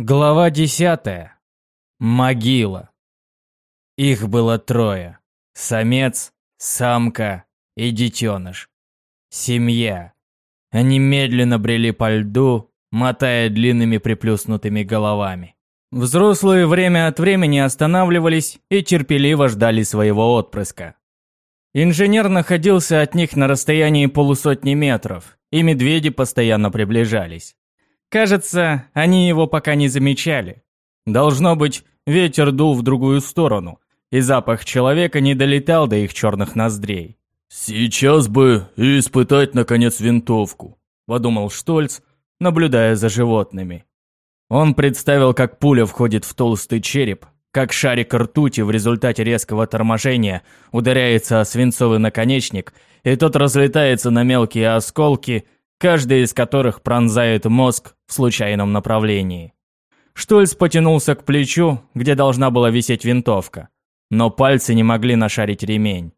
Глава десятая. Могила. Их было трое. Самец, самка и детеныш. Семья. Они медленно брели по льду, мотая длинными приплюснутыми головами. Взрослые время от времени останавливались и терпеливо ждали своего отпрыска. Инженер находился от них на расстоянии полусотни метров, и медведи постоянно приближались. Кажется, они его пока не замечали. Должно быть, ветер дул в другую сторону, и запах человека не долетал до их черных ноздрей. «Сейчас бы испытать, наконец, винтовку», – подумал Штольц, наблюдая за животными. Он представил, как пуля входит в толстый череп, как шарик ртути в результате резкого торможения ударяется о свинцовый наконечник, и тот разлетается на мелкие осколки – каждый из которых пронзает мозг в случайном направлении. Штольц потянулся к плечу, где должна была висеть винтовка, но пальцы не могли нашарить ремень.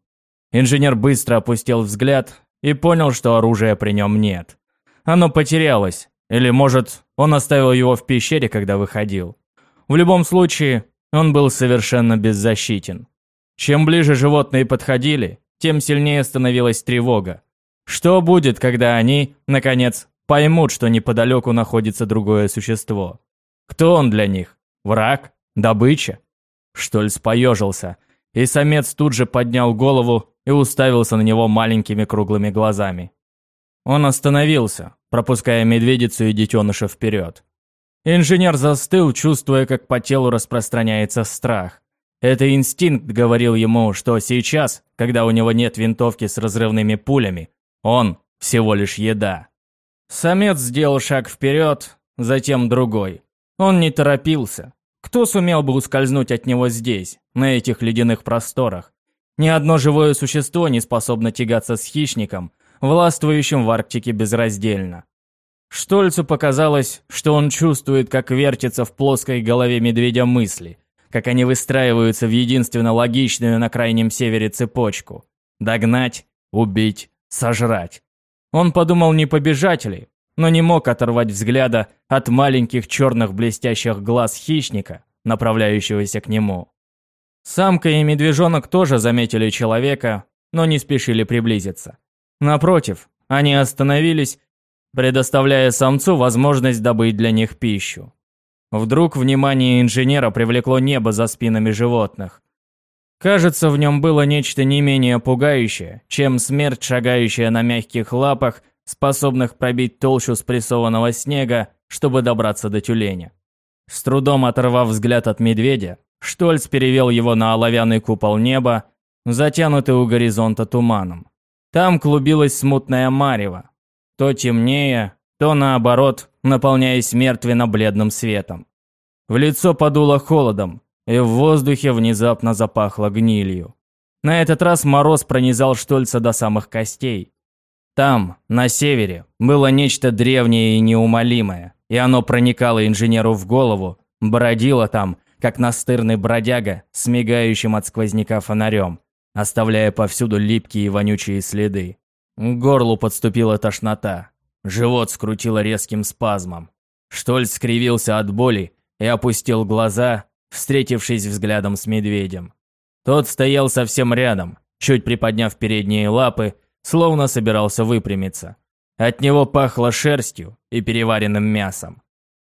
Инженер быстро опустил взгляд и понял, что оружия при нем нет. Оно потерялось, или, может, он оставил его в пещере, когда выходил. В любом случае, он был совершенно беззащитен. Чем ближе животные подходили, тем сильнее становилась тревога. Что будет, когда они, наконец, поймут, что неподалеку находится другое существо? Кто он для них? Враг? Добыча? Штольц поежился, и самец тут же поднял голову и уставился на него маленькими круглыми глазами. Он остановился, пропуская медведицу и детеныша вперед. Инженер застыл, чувствуя, как по телу распространяется страх. Это инстинкт говорил ему, что сейчас, когда у него нет винтовки с разрывными пулями, он всего лишь еда. Самец сделал шаг вперед, затем другой. Он не торопился. Кто сумел бы ускользнуть от него здесь, на этих ледяных просторах? Ни одно живое существо не способно тягаться с хищником, властвующим в Арктике безраздельно. Штольцу показалось, что он чувствует, как вертится в плоской голове медведя мысли, как они выстраиваются в единственно логичную на крайнем севере цепочку. Догнать, убить, сожрать. Он подумал, не побежать ли, но не мог оторвать взгляда от маленьких черных блестящих глаз хищника, направляющегося к нему. Самка и медвежонок тоже заметили человека, но не спешили приблизиться. Напротив, они остановились, предоставляя самцу возможность добыть для них пищу. Вдруг внимание инженера привлекло небо за спинами животных. Кажется, в нем было нечто не менее пугающее, чем смерть, шагающая на мягких лапах, способных пробить толщу спрессованного снега, чтобы добраться до тюленя. С трудом оторвав взгляд от медведя, Штольц перевел его на оловянный купол неба, затянутый у горизонта туманом. Там клубилась смутная марево, то темнее, то наоборот, наполняясь мертвенно-бледным светом. В лицо подуло холодом, и в воздухе внезапно запахло гнилью. На этот раз мороз пронизал Штольца до самых костей. Там, на севере, было нечто древнее и неумолимое, и оно проникало инженеру в голову, бродило там, как настырный бродяга с мигающим от сквозняка фонарем, оставляя повсюду липкие и вонючие следы. К горлу подступила тошнота. Живот скрутило резким спазмом. Штольц скривился от боли и опустил глаза, встретившись взглядом с медведем. Тот стоял совсем рядом, чуть приподняв передние лапы, словно собирался выпрямиться. От него пахло шерстью и переваренным мясом.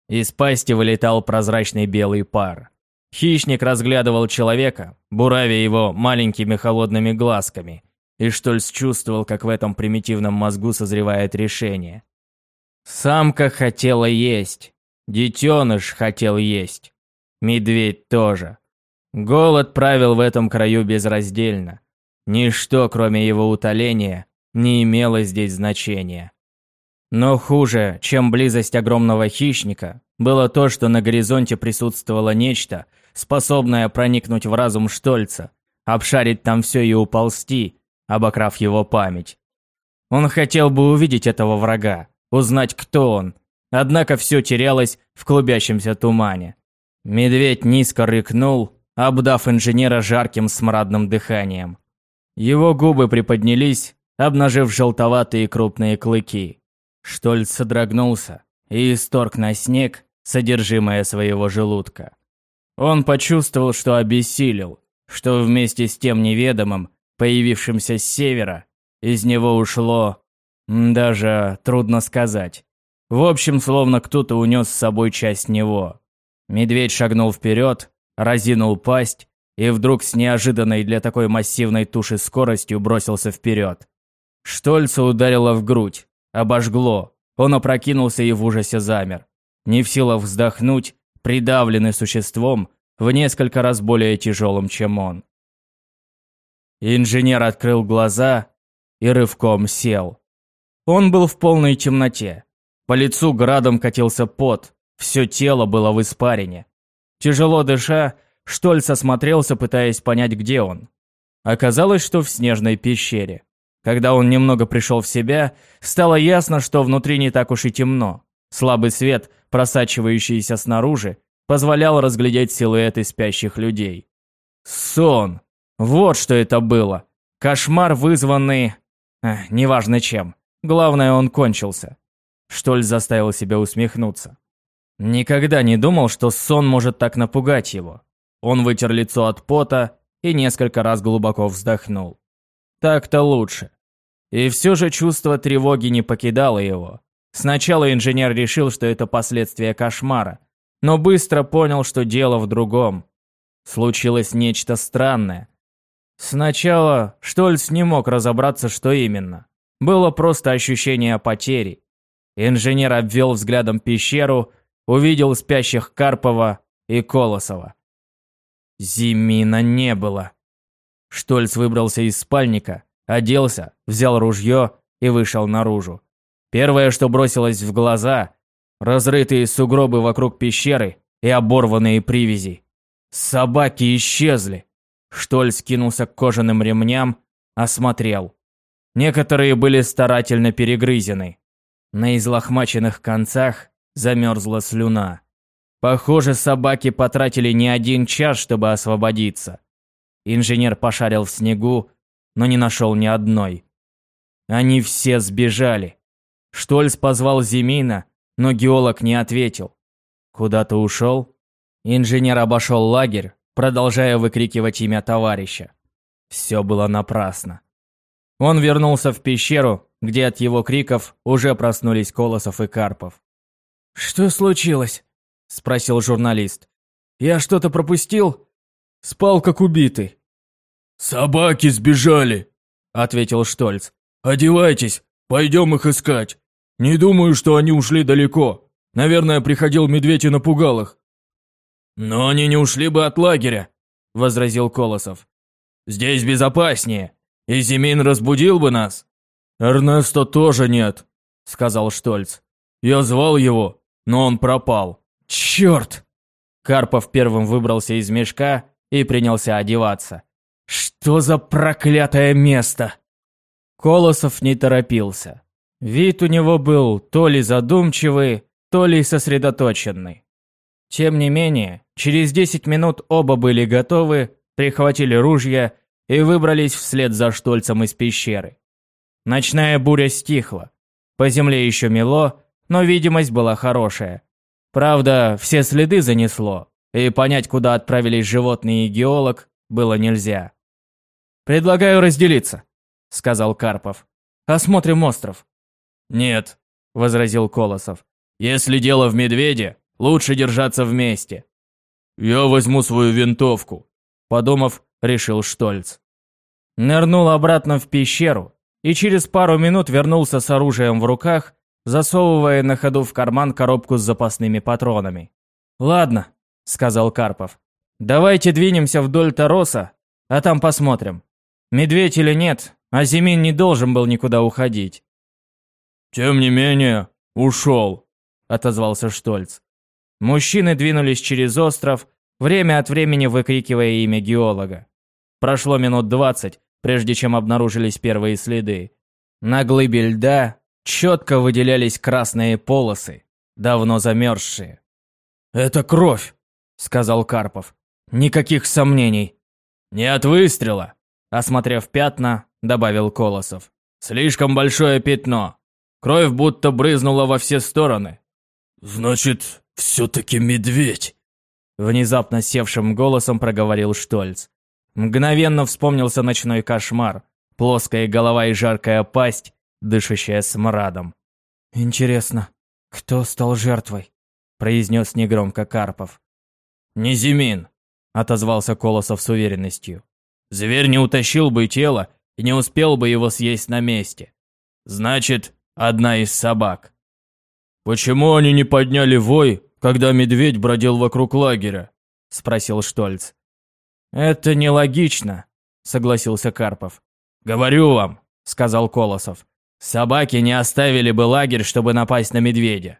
Из пасти вылетал прозрачный белый пар. Хищник разглядывал человека, буравя его маленькими холодными глазками, и Штольц чувствовал, как в этом примитивном мозгу созревает решение. Самка хотела есть, детеныш хотел есть. Медведь тоже. Голод правил в этом краю безраздельно. Ничто, кроме его утоления, не имело здесь значения. Но хуже, чем близость огромного хищника, было то, что на горизонте присутствовало нечто, способное проникнуть в разум Штольца, обшарить там все и уползти, обокрав его память. Он хотел бы увидеть этого врага, узнать, кто он, однако все терялось в клубящемся тумане. Медведь низко рыкнул, обдав инженера жарким смрадным дыханием. Его губы приподнялись, обнажив желтоватые крупные клыки. Штольц содрогнулся и исторг на снег содержимое своего желудка. Он почувствовал, что обессилел, что вместе с тем неведомым, появившимся с севера, из него ушло... Даже трудно сказать. В общем, словно кто-то унес с собой часть него. Медведь шагнул вперед, разинул пасть и вдруг с неожиданной для такой массивной туши скоростью бросился вперед. Штольца ударило в грудь, обожгло. Он опрокинулся и в ужасе замер. Не в силах вздохнуть, придавленный существом, в несколько раз более тяжелым, чем он. Инженер открыл глаза и рывком сел. Он был в полной темноте. По лицу градом катился пот, все тело было в испарине. Тяжело дыша, Штольц осмотрелся, пытаясь понять, где он. Оказалось, что в снежной пещере. Когда он немного пришел в себя, стало ясно, что внутри не так уж и темно. Слабый свет, просачивающийся снаружи, позволял разглядеть силуэты спящих людей. Сон. Вот что это было. Кошмар, вызванный... Эх, неважно чем. Главное, он кончился. Штольц заставил себя усмехнуться. Никогда не думал, что сон может так напугать его. Он вытер лицо от пота и несколько раз глубоко вздохнул. Так-то лучше. И все же чувство тревоги не покидало его. Сначала инженер решил, что это последствия кошмара, но быстро понял, что дело в другом. Случилось нечто странное. Сначала Штольц не мог разобраться, что именно. Было просто ощущение потери. Инженер обвел взглядом пещеру, увидел спящих Карпова и Колосова. Зимина не было. Штольц выбрался из спальника, оделся, взял ружье и вышел наружу. Первое, что бросилось в глаза – разрытые сугробы вокруг пещеры и оборванные привязи. Собаки исчезли. Штольц кинулся к кожаным ремням, осмотрел. Некоторые были старательно перегрызены. На излохмаченных концах замерзла слюна. Похоже, собаки потратили не один час, чтобы освободиться. Инженер пошарил в снегу, но не нашел ни одной. Они все сбежали. Штольц позвал Зимина, но геолог не ответил. Куда-то ушел? Инженер обошел лагерь, продолжая выкрикивать имя товарища. Все было напрасно. Он вернулся в пещеру, где от его криков уже проснулись Колосов и Карпов. «Что случилось?» – спросил журналист. «Я что-то пропустил?» «Спал как убитый». «Собаки сбежали», – ответил Штольц. «Одевайтесь, пойдем их искать. Не думаю, что они ушли далеко. Наверное, приходил медведь и напугал их». «Но они не ушли бы от лагеря», – возразил Колосов. «Здесь безопаснее, и Зимин разбудил бы нас». «Эрнесто тоже нет», – сказал Штольц. «Я звал его, но он пропал». «Черт!» Карпов первым выбрался из мешка и принялся одеваться. «Что за проклятое место?» Колосов не торопился. Вид у него был то ли задумчивый, то ли сосредоточенный. Тем не менее, через 10 минут оба были готовы, прихватили ружья и выбрались вслед за Штольцем из пещеры. Ночная буря стихла. По земле еще мело, но видимость была хорошая. Правда, все следы занесло, и понять, куда отправились животные и геолог, было нельзя. «Предлагаю разделиться», — сказал Карпов. «Осмотрим остров». «Нет», — возразил Колосов. «Если дело в медведе, лучше держаться вместе». «Я возьму свою винтовку», — подумав, решил Штольц. Нырнул обратно в пещеру и через пару минут вернулся с оружием в руках засовывая на ходу в карман коробку с запасными патронами. «Ладно», — сказал Карпов. «Давайте двинемся вдоль Тароса, а там посмотрим. Медведь или нет, а Зимин не должен был никуда уходить». «Тем не менее, ушел», — отозвался Штольц. Мужчины двинулись через остров, время от времени выкрикивая имя геолога. Прошло минут двадцать, прежде чем обнаружились первые следы. На глыбе льда четко выделялись красные полосы, давно замерзшие. «Это кровь», — сказал Карпов. «Никаких сомнений». «Не от выстрела», — осмотрев пятна, добавил Колосов. «Слишком большое пятно. Кровь будто брызнула во все стороны». «Значит, все-таки медведь!» Внезапно севшим голосом проговорил Штольц. Мгновенно вспомнился ночной кошмар. Плоская голова и жаркая пасть, дышащая смрадом. «Интересно, кто стал жертвой?» произнес негромко Карпов. «Не Зимин», — отозвался Колосов с уверенностью. «Зверь не утащил бы тело и не успел бы его съесть на месте. Значит, одна из собак». «Почему они не подняли вой, когда медведь бродил вокруг лагеря?» – спросил Штольц. «Это нелогично», – согласился Карпов. «Говорю вам», – сказал Колосов. «Собаки не оставили бы лагерь, чтобы напасть на медведя».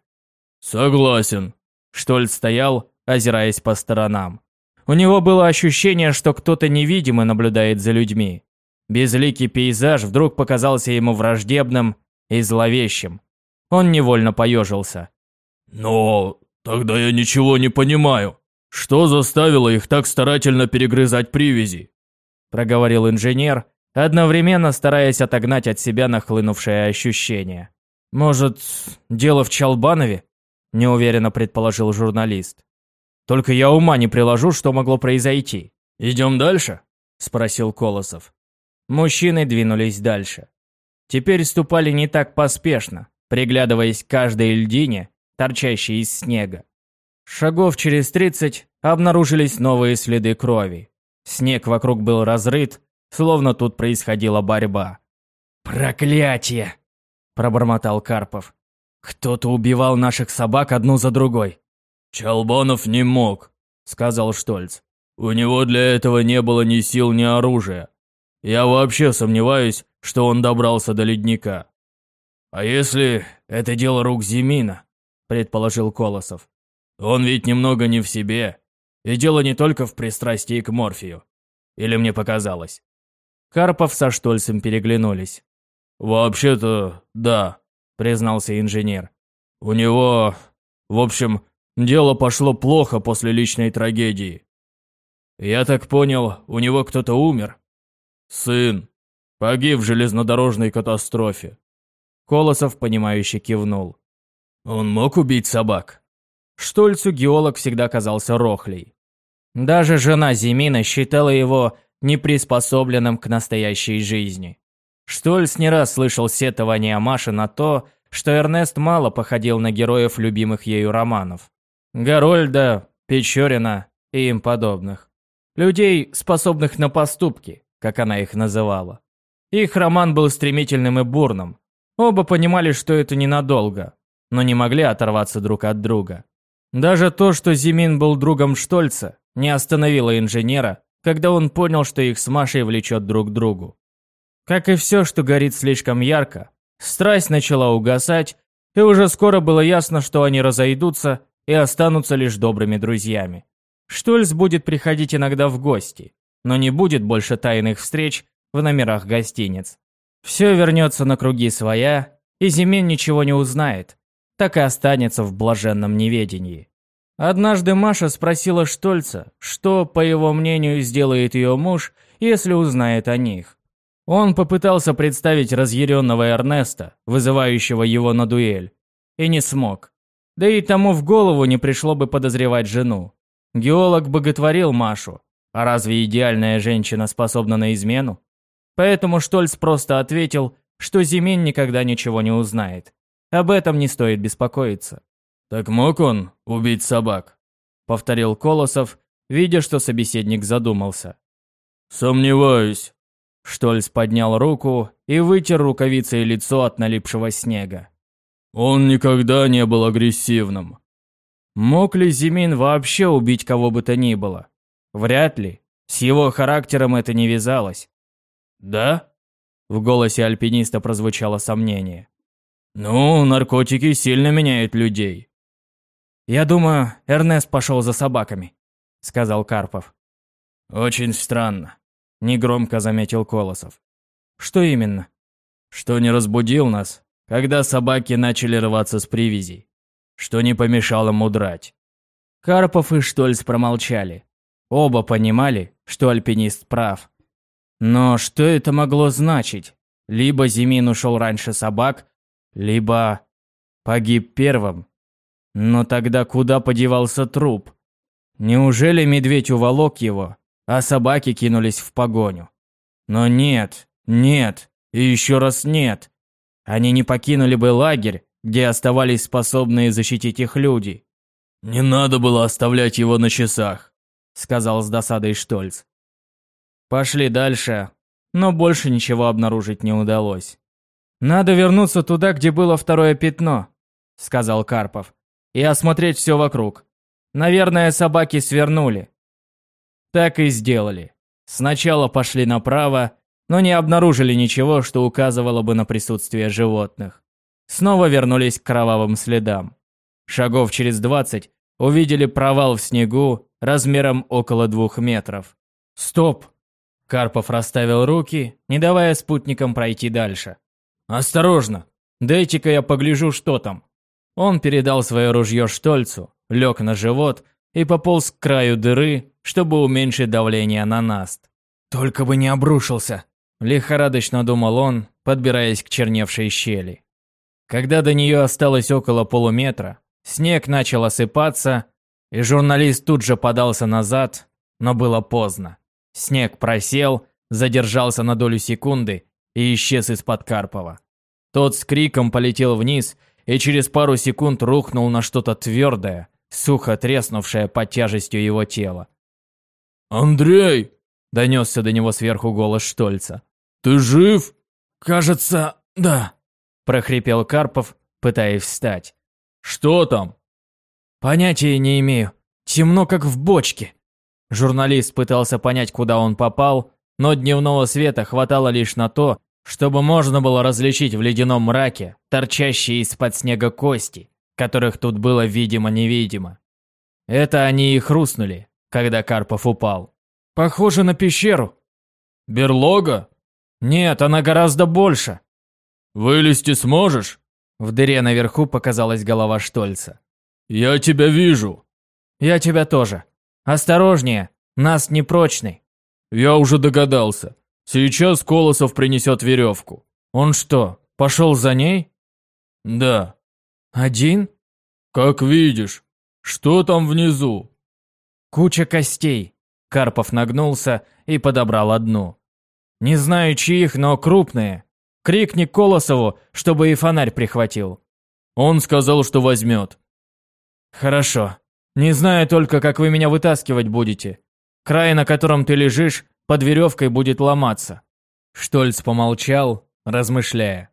«Согласен». Штольц стоял, озираясь по сторонам. У него было ощущение, что кто-то невидимый наблюдает за людьми. Безликий пейзаж вдруг показался ему враждебным и зловещим. Он невольно поежился. «Но тогда я ничего не понимаю. Что заставило их так старательно перегрызать привязи?» Проговорил инженер, одновременно стараясь отогнать от себя нахлынувшее ощущение. «Может, дело в Чалбанове?» – неуверенно предположил журналист. «Только я ума не приложу, что могло произойти». «Идем дальше?» – спросил Колосов. Мужчины двинулись дальше. Теперь ступали не так поспешно, приглядываясь к каждой льдине, торчащей из снега. Шагов через тридцать обнаружились новые следы крови. Снег вокруг был разрыт, словно тут происходила борьба. «Проклятие!» – пробормотал Карпов. «Кто-то убивал наших собак одну за другой». «Чалбанов не мог», – сказал Штольц. «У него для этого не было ни сил, ни оружия. Я вообще сомневаюсь, что он добрался до ледника». «А если это дело рук Зимина?» – предположил Колосов. «Он ведь немного не в себе. И дело не только в пристрастии к морфию. Или мне показалось?» Карпов со Штольцем переглянулись. «Вообще-то, да», – признался инженер. «У него... В общем, дело пошло плохо после личной трагедии. Я так понял, у него кто-то умер?» «Сын. Погиб в железнодорожной катастрофе. Колосов, понимающе кивнул. «Он мог убить собак?» Штольцу геолог всегда казался рохлей. Даже жена Зимина считала его неприспособленным к настоящей жизни. Штольц не раз слышал сетование Маши на то, что Эрнест мало походил на героев любимых ею романов. Гарольда, Печорина и им подобных. Людей, способных на поступки, как она их называла. Их роман был стремительным и бурным, Оба понимали, что это ненадолго, но не могли оторваться друг от друга. Даже то, что Зимин был другом Штольца, не остановило инженера, когда он понял, что их с Машей влечет друг к другу. Как и все, что горит слишком ярко, страсть начала угасать, и уже скоро было ясно, что они разойдутся и останутся лишь добрыми друзьями. Штольц будет приходить иногда в гости, но не будет больше тайных встреч в номерах гостиниц. Все вернется на круги своя, и Зимин ничего не узнает, так и останется в блаженном неведении. Однажды Маша спросила Штольца, что, по его мнению, сделает ее муж, если узнает о них. Он попытался представить разъяренного Эрнеста, вызывающего его на дуэль, и не смог. Да и тому в голову не пришло бы подозревать жену. Геолог боготворил Машу, а разве идеальная женщина способна на измену? Поэтому Штольц просто ответил, что Зимин никогда ничего не узнает. Об этом не стоит беспокоиться. «Так мог он убить собак?» — повторил Колосов, видя, что собеседник задумался. «Сомневаюсь». Штольц поднял руку и вытер рукавицей лицо от налипшего снега. «Он никогда не был агрессивным». Мог ли Зимин вообще убить кого бы то ни было? Вряд ли. С его характером это не вязалось. «Да?» В голосе альпиниста прозвучало сомнение. «Ну, наркотики сильно меняют людей». «Я думаю, Эрнест пошел за собаками», — сказал Карпов. «Очень странно», — негромко заметил Колосов. «Что именно?» «Что не разбудил нас, когда собаки начали рваться с привязей. Что не помешало ему драть». Карпов и Штольц промолчали. Оба понимали, что альпинист прав. Но что это могло значить? Либо Зимин ушел раньше собак, либо погиб первым. Но тогда куда подевался труп? Неужели медведь уволок его, а собаки кинулись в погоню? Но нет, нет и еще раз нет. Они не покинули бы лагерь, где оставались способные защитить их люди. «Не надо было оставлять его на часах», — сказал с досадой Штольц. Пошли дальше, но больше ничего обнаружить не удалось. «Надо вернуться туда, где было второе пятно», — сказал Карпов, «и осмотреть все вокруг. Наверное, собаки свернули». Так и сделали. Сначала пошли направо, но не обнаружили ничего, что указывало бы на присутствие животных. Снова вернулись к кровавым следам. Шагов через двадцать увидели провал в снегу размером около двух метров. «Стоп!» Карпов расставил руки, не давая спутникам пройти дальше. «Осторожно! Дайте-ка я погляжу, что там!» Он передал свое ружье Штольцу, лег на живот и пополз к краю дыры, чтобы уменьшить давление на наст. «Только бы не обрушился!» – лихорадочно думал он, подбираясь к черневшей щели. Когда до нее осталось около полуметра, снег начал осыпаться, и журналист тут же подался назад, но было поздно. Снег просел, задержался на долю секунды и исчез из-под Карпова. Тот с криком полетел вниз и через пару секунд рухнул на что-то твердое, сухо треснувшее под тяжестью его тела. «Андрей!» – донесся до него сверху голос Штольца. «Ты жив?» «Кажется, да», – прохрипел Карпов, пытаясь встать. «Что там?» «Понятия не имею. Темно, как в бочке». Журналист пытался понять, куда он попал, но дневного света хватало лишь на то, чтобы можно было различить в ледяном мраке торчащие из-под снега кости, которых тут было видимо-невидимо. Это они и хрустнули, когда Карпов упал. Похоже на пещеру. Берлога? Нет, она гораздо больше. Вылезти сможешь? В дыре наверху показалась голова Штольца. Я тебя вижу. Я тебя тоже. Осторожнее, нас непрочный. Я уже догадался. Сейчас Колосов принесет веревку. Он что, пошел за ней? Да. Один? Как видишь. Что там внизу? Куча костей. Карпов нагнулся и подобрал одну. Не знаю чьих, но крупные. Крикни Колосову, чтобы и фонарь прихватил. Он сказал, что возьмет. Хорошо. Не знаю только, как вы меня вытаскивать будете. Край, на котором ты лежишь, под веревкой будет ломаться». Штольц помолчал, размышляя.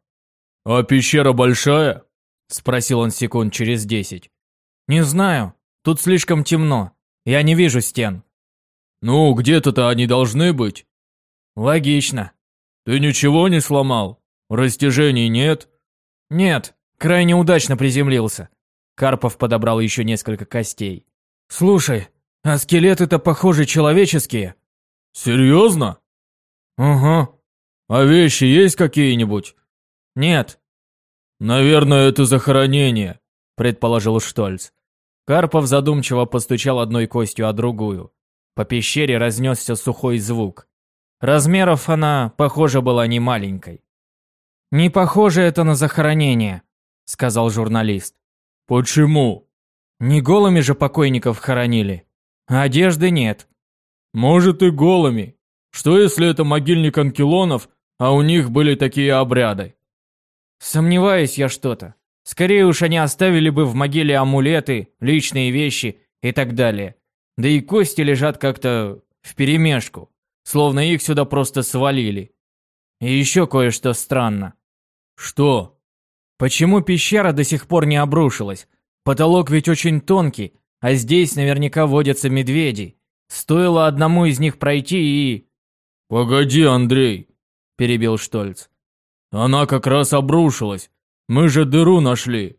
«А пещера большая?» Спросил он секунд через десять. «Не знаю. Тут слишком темно. Я не вижу стен». «Ну, где-то-то они должны быть». «Логично». «Ты ничего не сломал? Растяжений нет?» «Нет, крайне удачно приземлился». Карпов подобрал еще несколько костей. «Слушай, а скелеты-то, похоже, человеческие. Серьезно? Угу. А вещи есть какие-нибудь? Нет. Наверное, это захоронение, предположил Штольц. Карпов задумчиво постучал одной костью о другую. По пещере разнесся сухой звук. Размеров она, похоже, была не маленькой. «Не похоже это на захоронение», — сказал журналист. «Почему?» «Не голыми же покойников хоронили». Одежды нет. Может и голыми. Что если это могильник анкилонов, а у них были такие обряды? Сомневаюсь я что-то. Скорее уж они оставили бы в могиле амулеты, личные вещи и так далее. Да и кости лежат как-то вперемешку, словно их сюда просто свалили. И еще кое-что странно. Что? Почему пещера до сих пор не обрушилась? Потолок ведь очень тонкий, а здесь наверняка водятся медведи. Стоило одному из них пройти и... «Погоди, Андрей», – перебил Штольц. «Она как раз обрушилась. Мы же дыру нашли.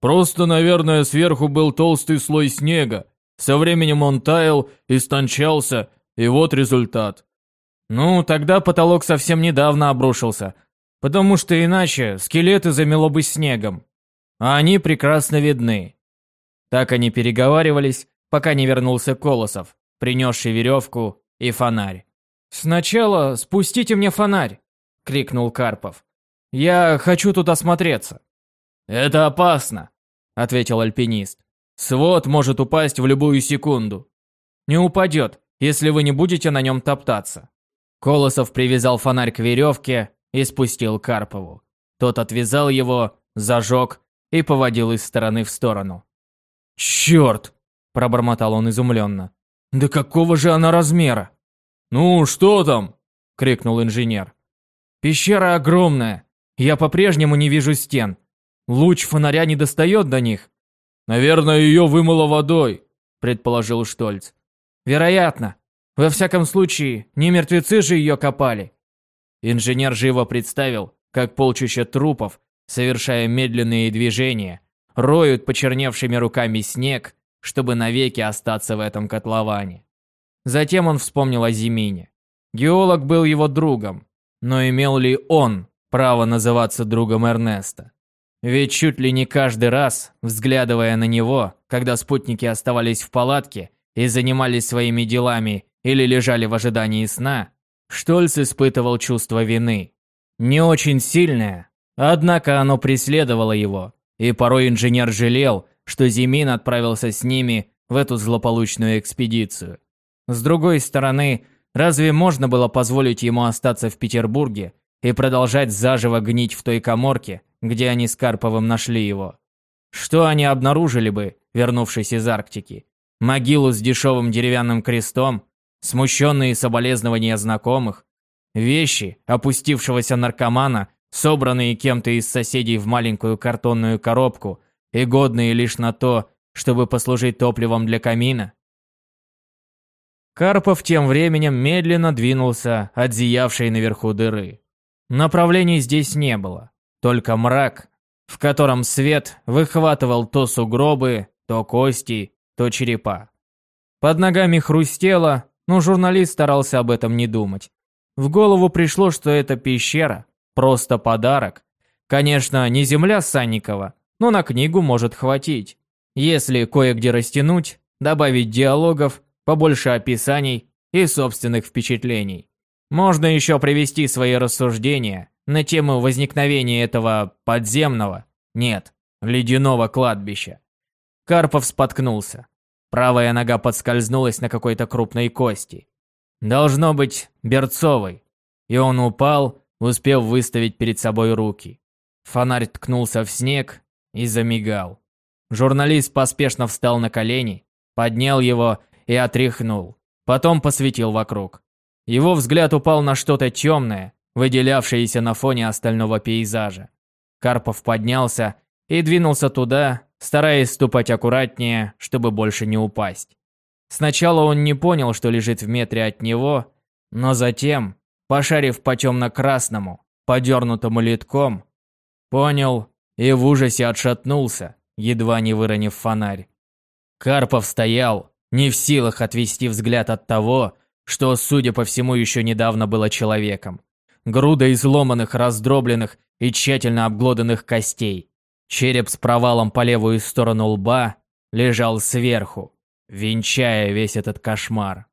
Просто, наверное, сверху был толстый слой снега. Со временем он таял, истончался, и вот результат». «Ну, тогда потолок совсем недавно обрушился, потому что иначе скелеты замело бы снегом. А они прекрасно видны. Так они переговаривались, пока не вернулся Колосов, принесший веревку и фонарь. «Сначала спустите мне фонарь!» — крикнул Карпов. «Я хочу тут осмотреться». «Это опасно», — ответил альпинист. Свод может упасть в любую секунду. Не упадет, если вы не будете на нем топтаться. Колосов привязал фонарь к веревке и спустил Карпову. Тот отвязал его, зажег и поводил из стороны в сторону. «Черт!» – пробормотал он изумленно. «Да какого же она размера?» «Ну, что там?» – крикнул инженер. «Пещера огромная. Я по-прежнему не вижу стен. Луч фонаря не достает до них». «Наверное, ее вымыло водой», – предположил Штольц. «Вероятно. Во всяком случае, не мертвецы же ее копали». Инженер живо представил, как полчища трупов, совершая медленные движения, роют почерневшими руками снег, чтобы навеки остаться в этом котловане. Затем он вспомнил о Зимине. Геолог был его другом, но имел ли он право называться другом Эрнеста? Ведь чуть ли не каждый раз, взглядывая на него, когда спутники оставались в палатке и занимались своими делами или лежали в ожидании сна, Штольц испытывал чувство вины. Не очень сильное, однако оно преследовало его, и порой инженер жалел, что Зимин отправился с ними в эту злополучную экспедицию. С другой стороны, разве можно было позволить ему остаться в Петербурге и продолжать заживо гнить в той коморке, где они с Карповым нашли его? Что они обнаружили бы, вернувшись из Арктики? Могилу с дешевым деревянным крестом? Смущенные соболезнования знакомых? Вещи опустившегося наркомана, собранные кем-то из соседей в маленькую картонную коробку и годные лишь на то, чтобы послужить топливом для камина? Карпов тем временем медленно двинулся от зиявшей наверху дыры. Направлений здесь не было, только мрак, в котором свет выхватывал то сугробы, то кости, то черепа. Под ногами хрустело, но журналист старался об этом не думать. В голову пришло, что это пещера, просто подарок. Конечно, не земля Санникова, но на книгу может хватить. Если кое-где растянуть, добавить диалогов, побольше описаний и собственных впечатлений. Можно еще привести свои рассуждения на тему возникновения этого подземного, нет, ледяного кладбища. Карпов споткнулся. Правая нога подскользнулась на какой-то крупной кости. Должно быть, берцовой. И он упал, успев выставить перед собой руки. Фонарь ткнулся в снег и замигал. Журналист поспешно встал на колени, поднял его и отряхнул. Потом посветил вокруг. Его взгляд упал на что-то темное, выделявшееся на фоне остального пейзажа. Карпов поднялся и двинулся туда, стараясь ступать аккуратнее, чтобы больше не упасть. Сначала он не понял, что лежит в метре от него, но затем, пошарив по темно-красному, подернутому литком, понял и в ужасе отшатнулся, едва не выронив фонарь. Карпов стоял, не в силах отвести взгляд от того, что, судя по всему, еще недавно было человеком. Груда изломанных, раздробленных и тщательно обглоданных костей. Череп с провалом по левую сторону лба лежал сверху, венчая весь этот кошмар.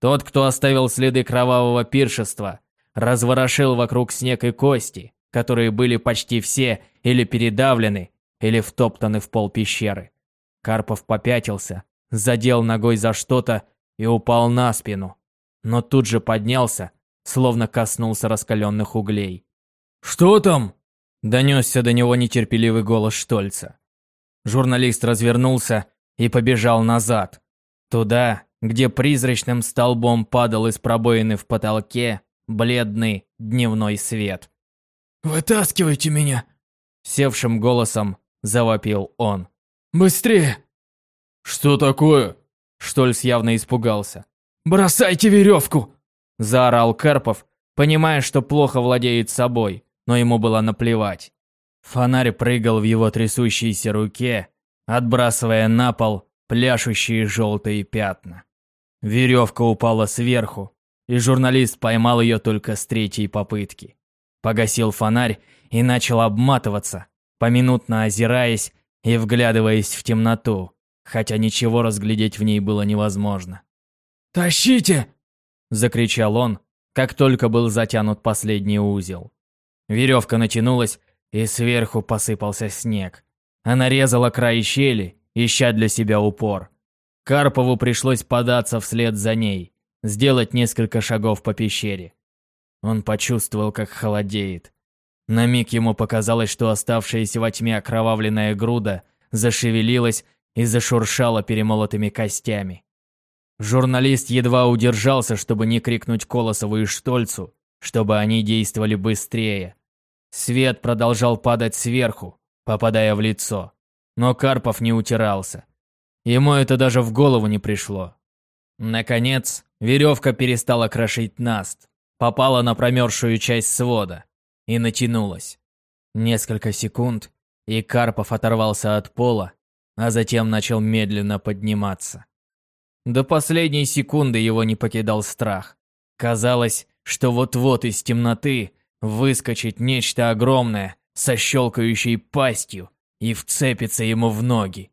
Тот, кто оставил следы кровавого пиршества, разворошил вокруг снег и кости, которые были почти все или передавлены, или втоптаны в пол пещеры. Карпов попятился, задел ногой за что-то и упал на спину, но тут же поднялся, словно коснулся раскаленных углей. «Что там?» – донесся до него нетерпеливый голос Штольца. Журналист развернулся и побежал назад, туда, где призрачным столбом падал из пробоины в потолке бледный дневной свет. «Вытаскивайте меня!» – севшим голосом завопил он. «Быстрее!» «Что такое?» Штольц явно испугался. «Бросайте веревку!» Заорал Карпов, понимая, что плохо владеет собой, но ему было наплевать. Фонарь прыгал в его трясущейся руке, отбрасывая на пол пляшущие желтые пятна. Веревка упала сверху, и журналист поймал ее только с третьей попытки. Погасил фонарь и начал обматываться, поминутно озираясь и вглядываясь в темноту хотя ничего разглядеть в ней было невозможно. «Тащите!» – закричал он, как только был затянут последний узел. Веревка натянулась, и сверху посыпался снег. Она резала край щели, ища для себя упор. Карпову пришлось податься вслед за ней, сделать несколько шагов по пещере. Он почувствовал, как холодеет. На миг ему показалось, что оставшаяся во тьме окровавленная груда зашевелилась и зашуршала перемолотыми костями. Журналист едва удержался, чтобы не крикнуть Колосову и Штольцу, чтобы они действовали быстрее. Свет продолжал падать сверху, попадая в лицо. Но Карпов не утирался. Ему это даже в голову не пришло. Наконец, веревка перестала крошить наст, попала на промерзшую часть свода и натянулась. Несколько секунд, и Карпов оторвался от пола, а затем начал медленно подниматься. До последней секунды его не покидал страх. Казалось, что вот-вот из темноты выскочит нечто огромное со щелкающей пастью и вцепится ему в ноги.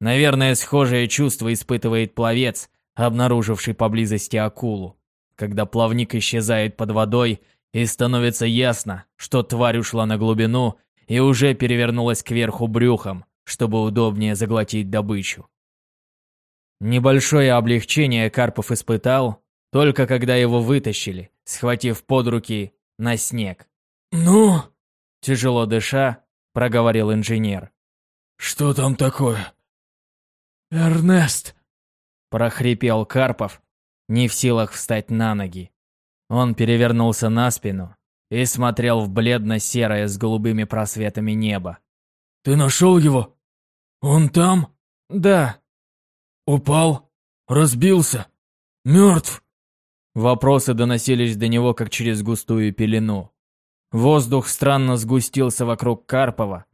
Наверное, схожее чувство испытывает пловец, обнаруживший поблизости акулу, когда плавник исчезает под водой и становится ясно, что тварь ушла на глубину и уже перевернулась кверху брюхом, чтобы удобнее заглотить добычу. Небольшое облегчение Карпов испытал, только когда его вытащили, схватив под руки на снег. «Ну?» – тяжело дыша, проговорил инженер. «Что там такое?» «Эрнест!» – прохрипел Карпов, не в силах встать на ноги. Он перевернулся на спину и смотрел в бледно-серое с голубыми просветами небо. «Ты нашел его? Он там?» «Да». «Упал? Разбился? Мертв?» Вопросы доносились до него, как через густую пелену. Воздух странно сгустился вокруг Карпова,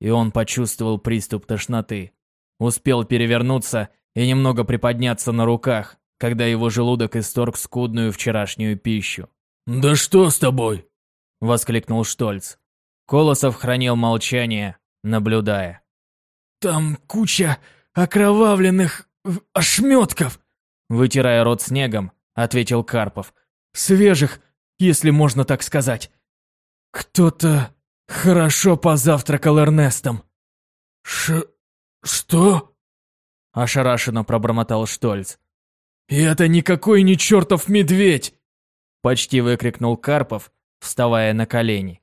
и он почувствовал приступ тошноты. Успел перевернуться и немного приподняться на руках, когда его желудок исторг скудную вчерашнюю пищу. «Да что с тобой?» – воскликнул Штольц. Колосов хранил молчание, наблюдая. «Там куча окровавленных ошметков!» Вытирая рот снегом, ответил Карпов. «Свежих, если можно так сказать. Кто-то хорошо позавтракал Эрнестом». «Ш... что?» Ошарашенно пробормотал Штольц. «И это никакой не чертов медведь!» Почти выкрикнул Карпов, вставая на колени.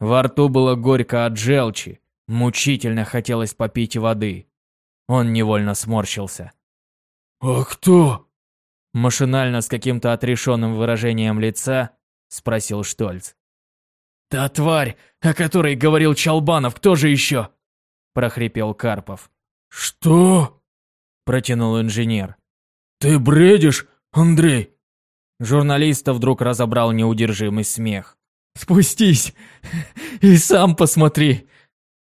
Во рту было горько от желчи, мучительно хотелось попить воды. Он невольно сморщился. «А кто?» Машинально с каким-то отрешенным выражением лица спросил Штольц. «Та тварь, о которой говорил Чалбанов, кто же еще?» прохрипел Карпов. «Что?» протянул инженер. «Ты бредишь, Андрей?» Журналиста вдруг разобрал неудержимый смех. «Спустись и сам посмотри!»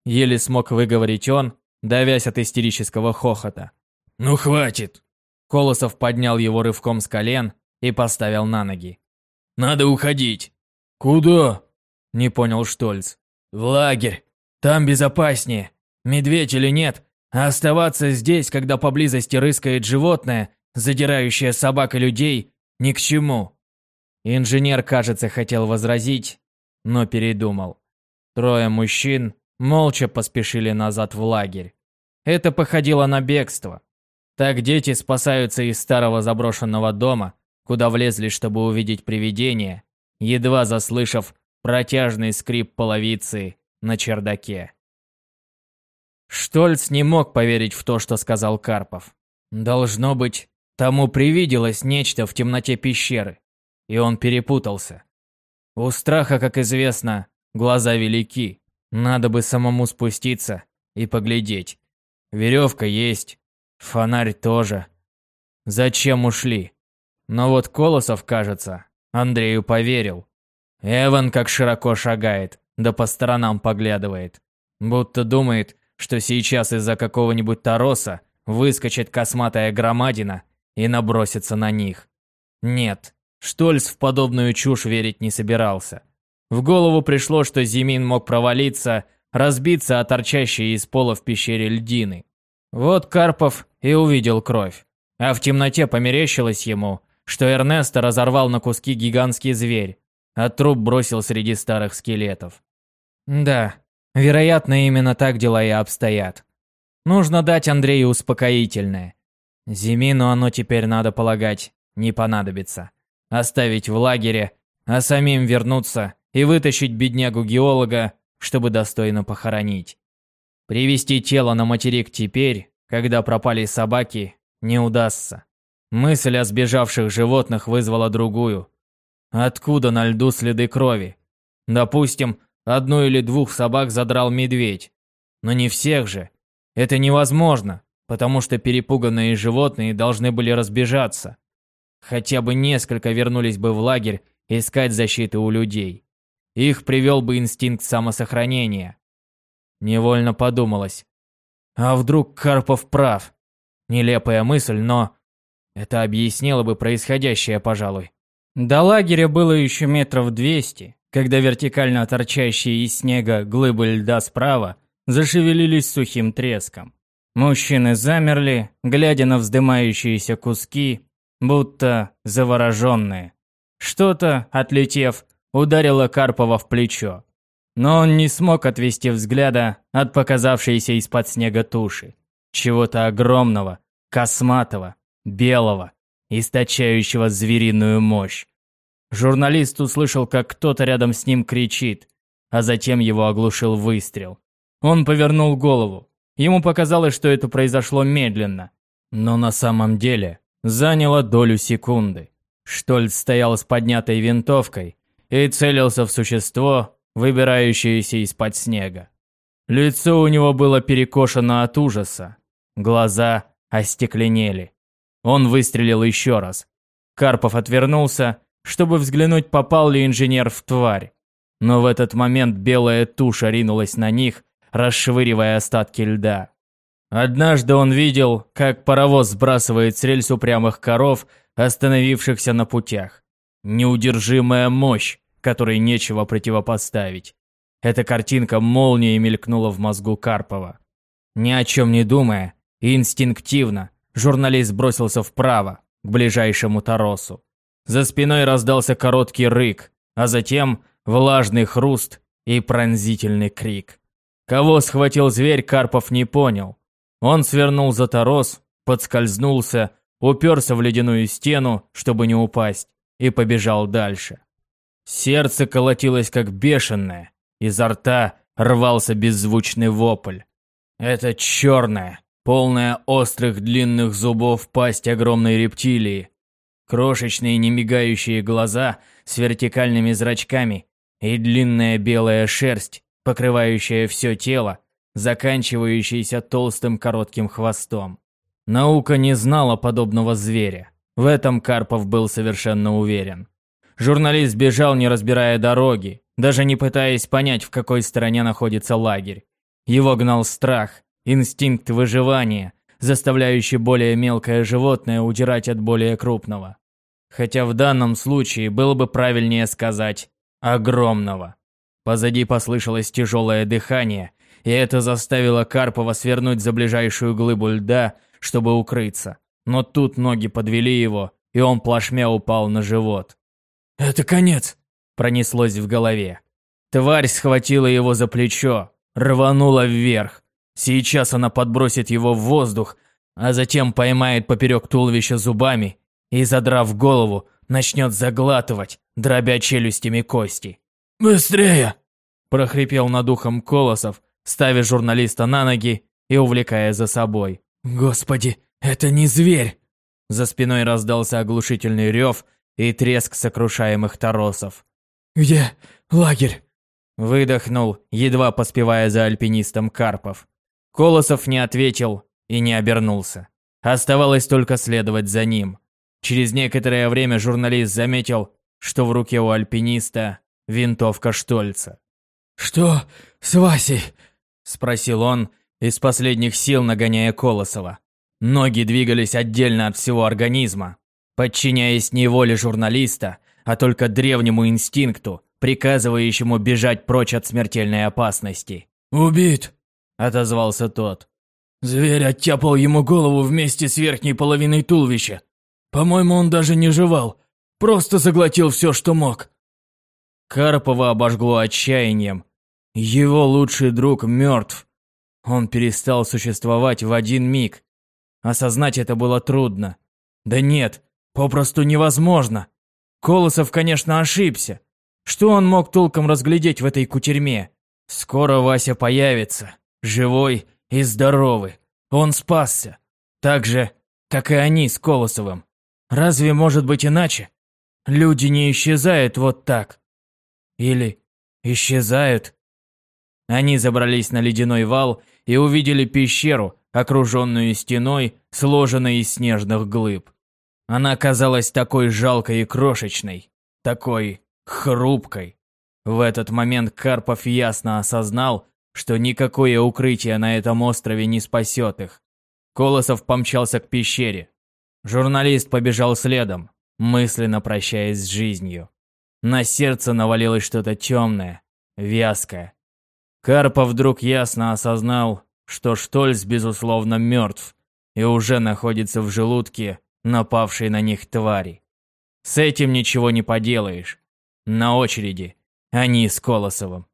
Еле смог выговорить он, давясь от истерического хохота. «Ну хватит!» Колосов поднял его рывком с колен и поставил на ноги. «Надо уходить!» «Куда?» Не понял Штольц. «В лагерь! Там безопаснее! Медведь или нет, а оставаться здесь, когда поблизости рыскает животное, задирающее собак и людей, ни к чему!» Инженер, кажется, хотел возразить, но передумал. Трое мужчин молча поспешили назад в лагерь. Это походило на бегство. Так дети спасаются из старого заброшенного дома, куда влезли, чтобы увидеть привидение, едва заслышав протяжный скрип половицы на чердаке. Штольц не мог поверить в то, что сказал Карпов. Должно быть, тому привиделось нечто в темноте пещеры, и он перепутался. У страха, как известно, глаза велики. Надо бы самому спуститься и поглядеть. Веревка есть, фонарь тоже. Зачем ушли? Но вот Колосов, кажется, Андрею поверил. Эван как широко шагает, да по сторонам поглядывает. Будто думает, что сейчас из-за какого-нибудь Тароса выскочит косматая громадина и набросится на них. Нет, Штольц в подобную чушь верить не собирался. В голову пришло, что Зимин мог провалиться, разбиться о торчащие из пола в пещере льдины. Вот Карпов и увидел кровь. А в темноте померещилось ему, что Эрнеста разорвал на куски гигантский зверь, а труп бросил среди старых скелетов. Да, вероятно, именно так дела и обстоят. Нужно дать Андрею успокоительное. Зимину оно теперь, надо полагать, не понадобится. Оставить в лагере, а самим вернуться и вытащить беднягу-геолога, чтобы достойно похоронить. Привести тело на материк теперь, когда пропали собаки, не удастся. Мысль о сбежавших животных вызвала другую. Откуда на льду следы крови? Допустим, одну или двух собак задрал медведь. Но не всех же. Это невозможно, потому что перепуганные животные должны были разбежаться. Хотя бы несколько вернулись бы в лагерь искать защиты у людей. Их привел бы инстинкт самосохранения. Невольно подумалось. А вдруг Карпов прав? Нелепая мысль, но это объяснило бы происходящее, пожалуй. До лагеря было еще метров двести, когда вертикально торчащие из снега глыбы льда справа зашевелились сухим треском. Мужчины замерли, глядя на вздымающиеся куски, будто завороженные. Что-то, отлетев, ударило Карпова в плечо. Но он не смог отвести взгляда от показавшейся из-под снега туши. Чего-то огромного, косматого, белого, источающего звериную мощь. Журналист услышал, как кто-то рядом с ним кричит, а затем его оглушил выстрел. Он повернул голову. Ему показалось, что это произошло медленно, но на самом деле заняло долю секунды. Штольц стоял с поднятой винтовкой и целился в существо, выбирающееся из-под снега. Лицо у него было перекошено от ужаса, глаза остекленели. Он выстрелил еще раз. Карпов отвернулся, чтобы взглянуть, попал ли инженер в тварь. Но в этот момент белая туша ринулась на них, расшвыривая остатки льда. Однажды он видел, как паровоз сбрасывает с рельс упрямых коров, остановившихся на путях. Неудержимая мощь, которой нечего противопоставить. Эта картинка молнией мелькнула в мозгу Карпова. Ни о чем не думая, инстинктивно, Журналист бросился вправо, к ближайшему торосу. За спиной раздался короткий рык, а затем влажный хруст и пронзительный крик. Кого схватил зверь, Карпов не понял. Он свернул за торос, подскользнулся, уперся в ледяную стену, чтобы не упасть, и побежал дальше. Сердце колотилось как бешеное, изо рта рвался беззвучный вопль. Это черное, полная острых длинных зубов пасть огромной рептилии, крошечные немигающие глаза с вертикальными зрачками и длинная белая шерсть, покрывающая все тело, заканчивающаяся толстым коротким хвостом. Наука не знала подобного зверя. В этом Карпов был совершенно уверен. Журналист бежал, не разбирая дороги, даже не пытаясь понять, в какой стороне находится лагерь. Его гнал страх, Инстинкт выживания, заставляющий более мелкое животное удирать от более крупного. Хотя в данном случае было бы правильнее сказать «огромного». Позади послышалось тяжелое дыхание, и это заставило Карпова свернуть за ближайшую глыбу льда, чтобы укрыться. Но тут ноги подвели его, и он плашмя упал на живот. «Это конец!» – пронеслось в голове. Тварь схватила его за плечо, рванула вверх, Сейчас она подбросит его в воздух, а затем поймает поперек туловища зубами и, задрав голову, начнет заглатывать, дробя челюстями кости. «Быстрее!» – прохрипел над ухом Колосов, ставя журналиста на ноги и увлекая за собой. «Господи, это не зверь!» За спиной раздался оглушительный рев и треск сокрушаемых торосов. «Где лагерь?» Выдохнул, едва поспевая за альпинистом Карпов. Колосов не ответил и не обернулся. Оставалось только следовать за ним. Через некоторое время журналист заметил, что в руке у альпиниста винтовка Штольца. «Что с Васей?» – спросил он, из последних сил нагоняя Колосова. Ноги двигались отдельно от всего организма, подчиняясь не воле журналиста, а только древнему инстинкту, приказывающему бежать прочь от смертельной опасности. «Убит!» – отозвался тот. «Зверь оттяпал ему голову вместе с верхней половиной туловища. По-моему, он даже не жевал, просто заглотил все, что мог». Карпова обожгло отчаянием. Его лучший друг мертв. Он перестал существовать в один миг. Осознать это было трудно. Да нет, попросту невозможно. Колосов, конечно, ошибся. Что он мог толком разглядеть в этой кутерьме? Скоро Вася появится, живой и здоровый. Он спасся. Так же, как и они с Колосовым. Разве может быть иначе? Люди не исчезают вот так. Или исчезают. Они забрались на ледяной вал и увидели пещеру, окруженную стеной, сложенной из снежных глыб. Она казалась такой жалкой и крошечной, такой хрупкой. В этот момент Карпов ясно осознал, что никакое укрытие на этом острове не спасет их. Колосов помчался к пещере. Журналист побежал следом, мысленно прощаясь с жизнью. На сердце навалилось что-то темное, вязкое. Карпов вдруг ясно осознал, что Штольц, безусловно, мертв и уже находится в желудке напавшей на них твари. С этим ничего не поделаешь. На очереди они с Колосовым.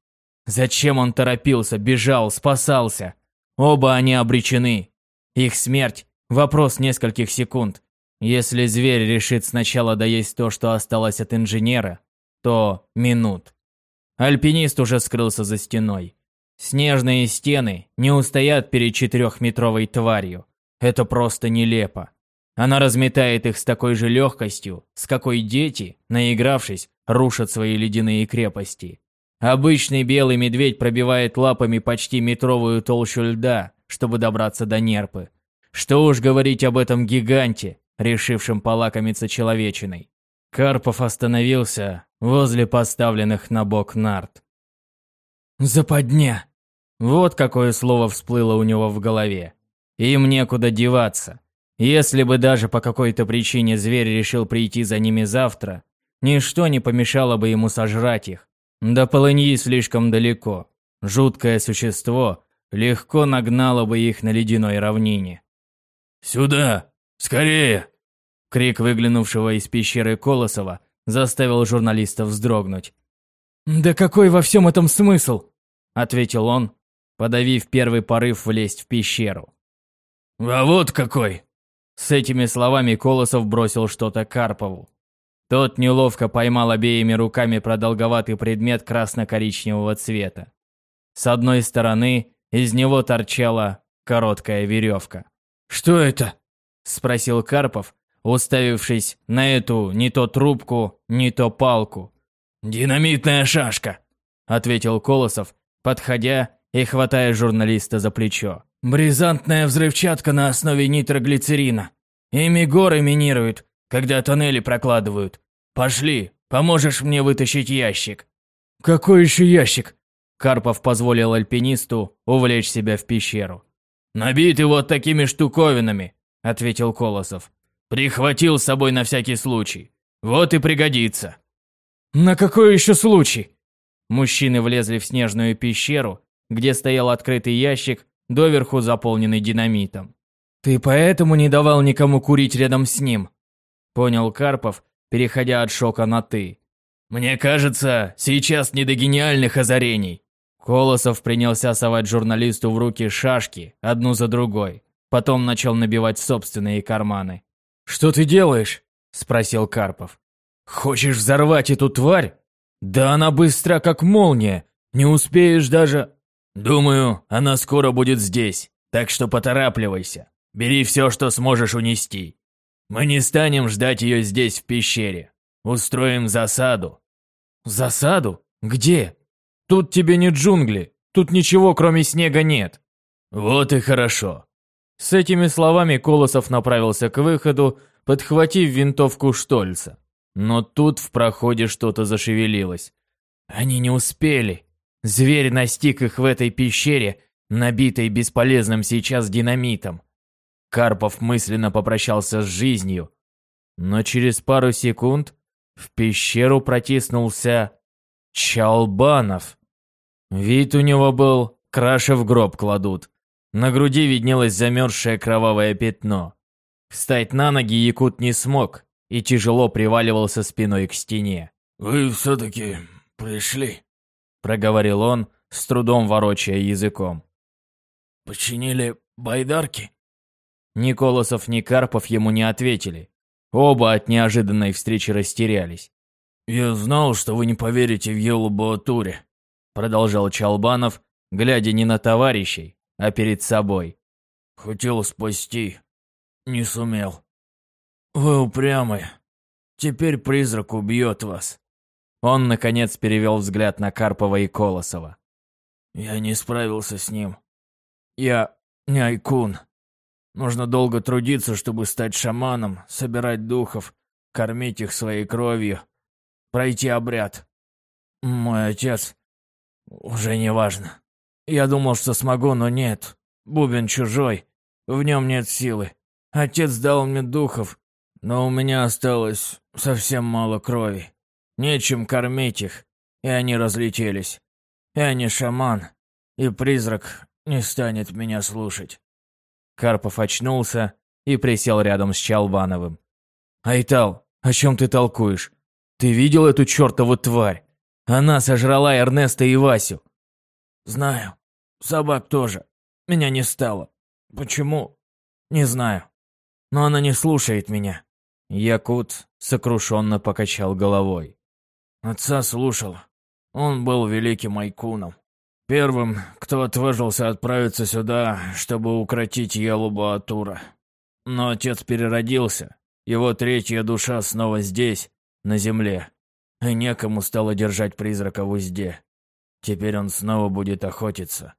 Зачем он торопился, бежал, спасался? Оба они обречены. Их смерть – вопрос нескольких секунд. Если зверь решит сначала доесть то, что осталось от инженера, то минут. Альпинист уже скрылся за стеной. Снежные стены не устоят перед четырехметровой тварью. Это просто нелепо. Она разметает их с такой же легкостью, с какой дети, наигравшись, рушат свои ледяные крепости. Обычный белый медведь пробивает лапами почти метровую толщу льда, чтобы добраться до нерпы. Что уж говорить об этом гиганте, решившем полакомиться человечиной. Карпов остановился возле поставленных на бок нарт. «Западня!» Вот какое слово всплыло у него в голове. Им некуда деваться. Если бы даже по какой-то причине зверь решил прийти за ними завтра, ничто не помешало бы ему сожрать их. До полыньи слишком далеко. Жуткое существо легко нагнало бы их на ледяной равнине. «Сюда! Скорее!» Крик выглянувшего из пещеры Колосова заставил журналиста вздрогнуть. «Да какой во всем этом смысл?» – ответил он, подавив первый порыв влезть в пещеру. «А вот какой!» С этими словами Колосов бросил что-то Карпову. Тот неловко поймал обеими руками продолговатый предмет красно-коричневого цвета. С одной стороны из него торчала короткая веревка. «Что это?» – спросил Карпов, уставившись на эту не то трубку, не то палку. «Динамитная шашка», – ответил Колосов, подходя и хватая журналиста за плечо. Бризантная взрывчатка на основе нитроглицерина. Ими горы минируют, когда тоннели прокладывают. Пошли, поможешь мне вытащить ящик. Какой еще ящик? Карпов позволил альпинисту увлечь себя в пещеру. «Набитый вот такими штуковинами», — ответил Колосов. «Прихватил с собой на всякий случай. Вот и пригодится». «На какой еще случай?» Мужчины влезли в снежную пещеру, где стоял открытый ящик доверху заполненный динамитом. «Ты поэтому не давал никому курить рядом с ним?» Понял Карпов, переходя от шока на «ты». «Мне кажется, сейчас не до гениальных озарений». Колосов принялся совать журналисту в руки шашки, одну за другой. Потом начал набивать собственные карманы. «Что ты делаешь?» – спросил Карпов. «Хочешь взорвать эту тварь? Да она быстра, как молния. Не успеешь даже...» «Думаю, она скоро будет здесь, так что поторапливайся. Бери все, что сможешь унести. Мы не станем ждать ее здесь, в пещере. Устроим засаду». «Засаду? Где? Тут тебе не джунгли. Тут ничего, кроме снега, нет». «Вот и хорошо». С этими словами Колосов направился к выходу, подхватив винтовку Штольца. Но тут в проходе что-то зашевелилось. Они не успели. Зверь настиг их в этой пещере, набитой бесполезным сейчас динамитом. Карпов мысленно попрощался с жизнью. Но через пару секунд в пещеру протиснулся Чалбанов. Вид у него был, краши в гроб кладут. На груди виднелось замерзшее кровавое пятно. Встать на ноги Якут не смог и тяжело приваливался спиной к стене. «Вы все-таки пришли?» проговорил он, с трудом ворочая языком. починили байдарки?» Ни Колосов, ни Карпов ему не ответили. Оба от неожиданной встречи растерялись. «Я знал, что вы не поверите в Елу-Боатуре», — продолжал Чалбанов, глядя не на товарищей, а перед собой. «Хотел спасти. Не сумел. Вы упрямые. Теперь призрак убьет вас». Он, наконец, перевел взгляд на Карпова и Колосова. «Я не справился с ним. Я не Айкун. Нужно долго трудиться, чтобы стать шаманом, собирать духов, кормить их своей кровью, пройти обряд. Мой отец... Уже не важно. Я думал, что смогу, но нет. Бубен чужой. В нем нет силы. Отец дал мне духов, но у меня осталось совсем мало крови. Нечем кормить их, и они разлетелись. Я не шаман, и призрак не станет меня слушать. Карпов очнулся и присел рядом с Чалбановым. «Айтал, о чем ты толкуешь? Ты видел эту чертову тварь? Она сожрала Эрнеста и Васю». «Знаю. Собак тоже. Меня не стало. Почему? Не знаю. Но она не слушает меня». Якут сокрушенно покачал головой. Отца слушал. Он был великим айкуном. Первым, кто отважился отправиться сюда, чтобы укротить Елубу Атура. Но отец переродился. Его третья душа снова здесь, на земле. И некому стало держать призрака в узде. Теперь он снова будет охотиться.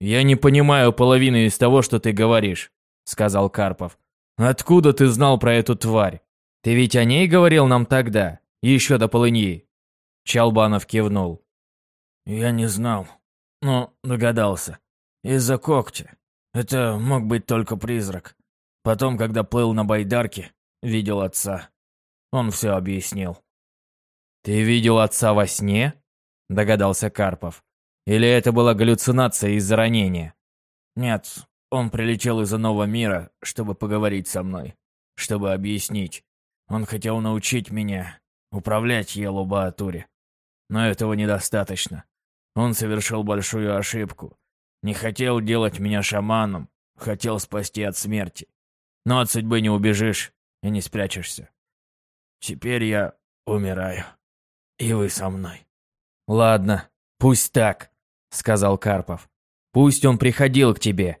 «Я не понимаю половины из того, что ты говоришь», — сказал Карпов. «Откуда ты знал про эту тварь? Ты ведь о ней говорил нам тогда, еще до полыньи?» Чалбанов кивнул. «Я не знал, но догадался. Из-за когтя. Это мог быть только призрак. Потом, когда плыл на байдарке, видел отца. Он все объяснил». «Ты видел отца во сне?» – догадался Карпов. «Или это была галлюцинация из-за ранения?» «Нет, он прилетел из иного мира, чтобы поговорить со мной, чтобы объяснить. Он хотел научить меня управлять Елубаатуре. Но этого недостаточно. Он совершил большую ошибку. Не хотел делать меня шаманом, хотел спасти от смерти. Но от судьбы не убежишь и не спрячешься. Теперь я умираю. И вы со мной. Ладно, пусть так, сказал Карпов. Пусть он приходил к тебе.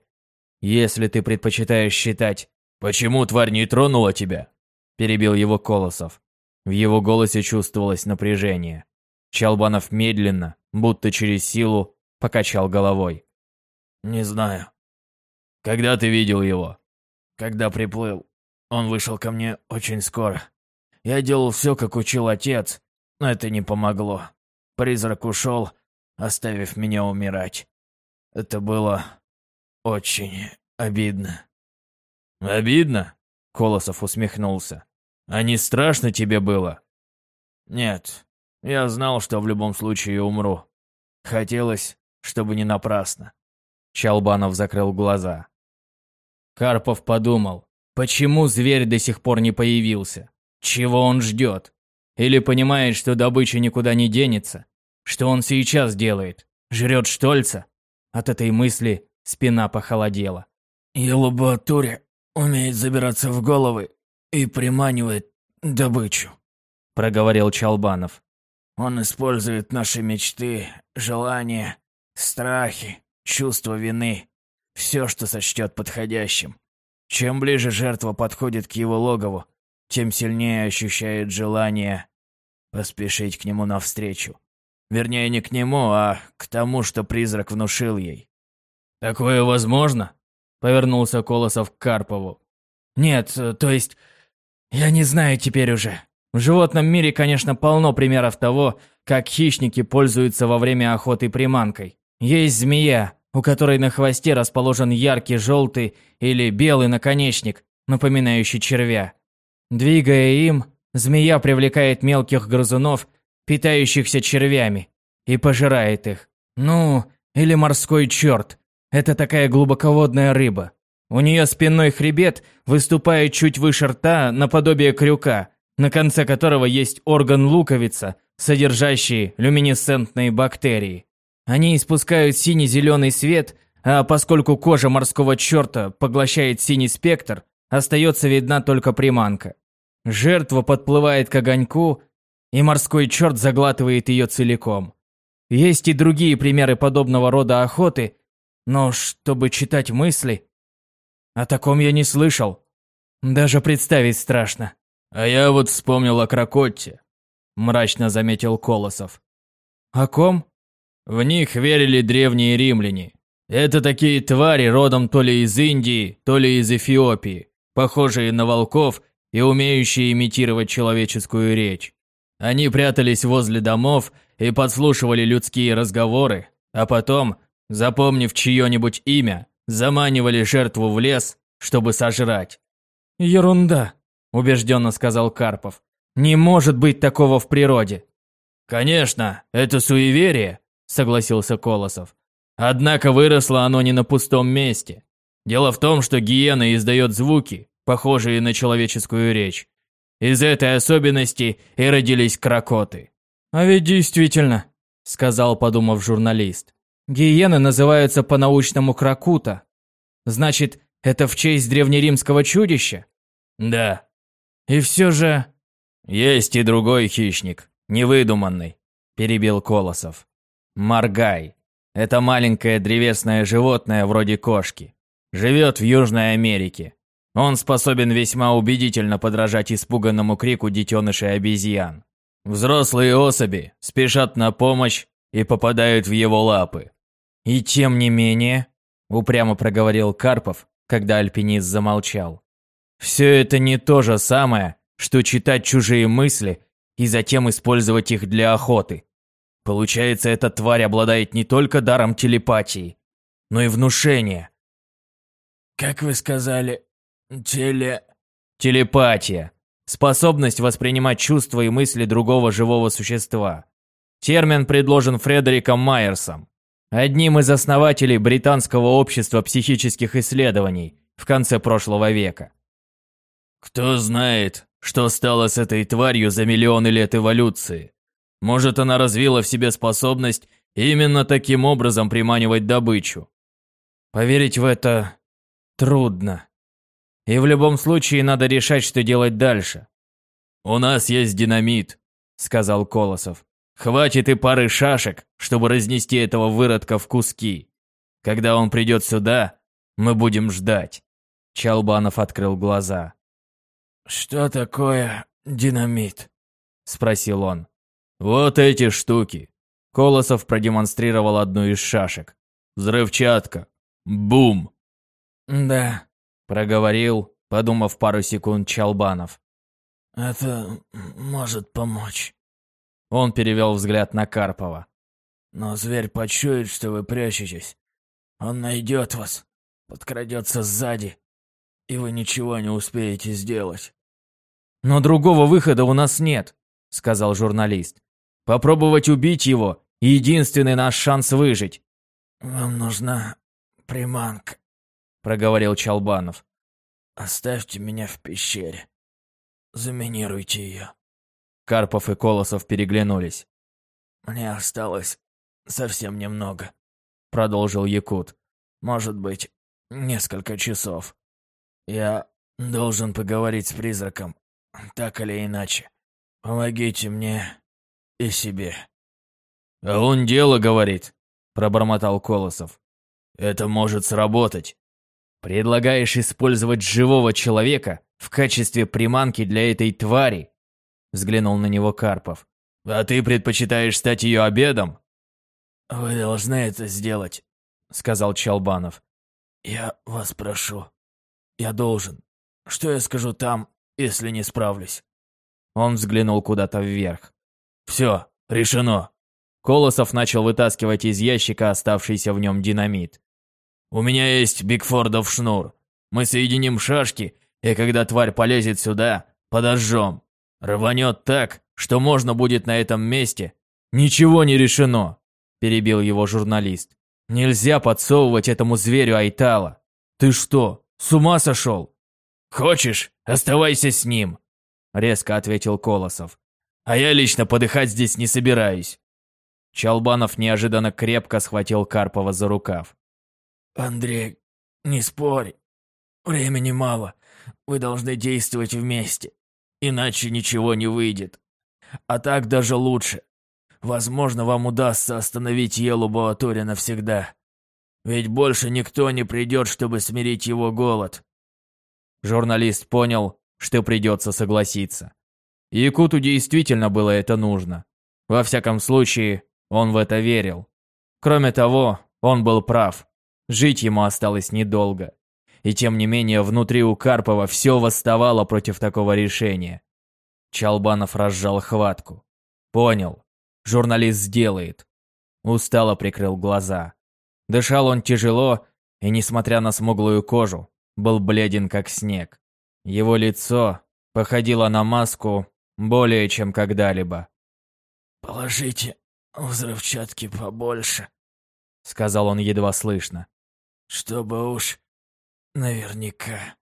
Если ты предпочитаешь считать, почему тварь не тронула тебя? Перебил его Колосов. В его голосе чувствовалось напряжение. Чалбанов медленно, будто через силу, покачал головой. «Не знаю. Когда ты видел его?» «Когда приплыл. Он вышел ко мне очень скоро. Я делал все, как учил отец, но это не помогло. Призрак ушел, оставив меня умирать. Это было очень обидно». «Обидно?» — Колосов усмехнулся. «А не страшно тебе было?» «Нет, я знал, что в любом случае умру. Хотелось, чтобы не напрасно. Чалбанов закрыл глаза. Карпов подумал, почему зверь до сих пор не появился? Чего он ждет? Или понимает, что добыча никуда не денется? Что он сейчас делает? Жрет Штольца? От этой мысли спина похолодела. «Елабатуря умеет забираться в головы и приманивает добычу», — проговорил Чалбанов. Он использует наши мечты, желания, страхи, чувство вины, все, что сочтет подходящим. Чем ближе жертва подходит к его логову, тем сильнее ощущает желание поспешить к нему навстречу. Вернее, не к нему, а к тому, что призрак внушил ей. «Такое возможно?» — повернулся Колосов к Карпову. «Нет, то есть... Я не знаю теперь уже. В животном мире, конечно, полно примеров того, как хищники пользуются во время охоты приманкой. Есть змея, у которой на хвосте расположен яркий желтый или белый наконечник, напоминающий червя. Двигая им, змея привлекает мелких грызунов, питающихся червями, и пожирает их. Ну, или морской черт. Это такая глубоководная рыба. У нее спинной хребет выступает чуть выше рта, наподобие крюка – на конце которого есть орган луковица, содержащий люминесцентные бактерии. Они испускают синий-зеленый свет, а поскольку кожа морского черта поглощает синий спектр, остается видна только приманка. Жертва подплывает к огоньку, и морской черт заглатывает ее целиком. Есть и другие примеры подобного рода охоты, но чтобы читать мысли... О таком я не слышал. Даже представить страшно. А я вот вспомнил о Крокотте, мрачно заметил Колосов. О ком? В них верили древние римляне. Это такие твари родом то ли из Индии, то ли из Эфиопии, похожие на волков и умеющие имитировать человеческую речь. Они прятались возле домов и подслушивали людские разговоры, а потом, запомнив чье-нибудь имя, заманивали жертву в лес, чтобы сожрать. «Ерунда», – убежденно сказал Карпов. «Не может быть такого в природе». «Конечно, это суеверие», – согласился Колосов. «Однако выросло оно не на пустом месте. Дело в том, что гиена издает звуки, похожие на человеческую речь. Из этой особенности и родились крокоты. «А ведь действительно», — сказал, подумав журналист. «Гиены называются по-научному крокута. Значит, это в честь древнеримского чудища?» «Да». «И все же...» «Есть и другой хищник, невыдуманный», — перебил Колосов. «Маргай. Это маленькое древесное животное вроде кошки. Живет в Южной Америке. Он способен весьма убедительно подражать испуганному крику детенышей обезьян. Взрослые особи спешат на помощь и попадают в его лапы. «И тем не менее», – упрямо проговорил Карпов, когда альпинист замолчал. «Все это не то же самое, что читать чужие мысли и затем использовать их для охоты. Получается, эта тварь обладает не только даром телепатии, но и внушения». «Как вы сказали, Теле... Телепатия. Способность воспринимать чувства и мысли другого живого существа. Термин предложен Фредериком Майерсом, одним из основателей Британского общества психических исследований в конце прошлого века. Кто знает, что стало с этой тварью за миллионы лет эволюции. Может, она развила в себе способность именно таким образом приманивать добычу. Поверить в это трудно. И в любом случае надо решать, что делать дальше. «У нас есть динамит», — сказал Колосов. «Хватит и пары шашек, чтобы разнести этого выродка в куски. Когда он придет сюда, мы будем ждать». Чалбанов открыл глаза. «Что такое динамит?» — спросил он. «Вот эти штуки». Колосов продемонстрировал одну из шашек. «Взрывчатка. Бум!» «Да, Проговорил, подумав пару секунд Чалбанов. «Это может помочь». Он перевел взгляд на Карпова. «Но зверь почует, что вы прячетесь. Он найдет вас, подкрадется сзади, и вы ничего не успеете сделать». «Но другого выхода у нас нет», — сказал журналист. «Попробовать убить его — единственный наш шанс выжить». «Вам нужна приманка», проговорил Чалбанов. «Оставьте меня в пещере. Заминируйте ее». Карпов и Колосов переглянулись. «Мне осталось совсем немного», — продолжил Якут. «Может быть, несколько часов. Я должен поговорить с призраком, так или иначе. Помогите мне и себе». «А он дело говорит», — пробормотал Колосов. «Это может сработать». «Предлагаешь использовать живого человека в качестве приманки для этой твари?» Взглянул на него Карпов. «А ты предпочитаешь стать ее обедом?» «Вы должны это сделать», — сказал Чалбанов. «Я вас прошу. Я должен. Что я скажу там, если не справлюсь?» Он взглянул куда-то вверх. «Все, решено». Колосов начал вытаскивать из ящика оставшийся в нем динамит. У меня есть Бигфордов шнур. Мы соединим шашки, и когда тварь полезет сюда, подожжем. Рванет так, что можно будет на этом месте. Ничего не решено, перебил его журналист. Нельзя подсовывать этому зверю Айтала. Ты что, с ума сошел? Хочешь, оставайся с ним, резко ответил Колосов. А я лично подыхать здесь не собираюсь. Чалбанов неожиданно крепко схватил Карпова за рукав. Андрей, не спорь. Времени мало. Вы должны действовать вместе. Иначе ничего не выйдет. А так даже лучше. Возможно, вам удастся остановить Елу Боатори навсегда. Ведь больше никто не придет, чтобы смирить его голод. Журналист понял, что придется согласиться. Якуту действительно было это нужно. Во всяком случае, он в это верил. Кроме того, он был прав. Жить ему осталось недолго. И тем не менее, внутри у Карпова все восставало против такого решения. Чалбанов разжал хватку. Понял. Журналист сделает. Устало прикрыл глаза. Дышал он тяжело, и, несмотря на смуглую кожу, был бледен как снег. Его лицо походило на маску более чем когда-либо. «Положите взрывчатки побольше», — сказал он едва слышно. «Чтобы уж наверняка».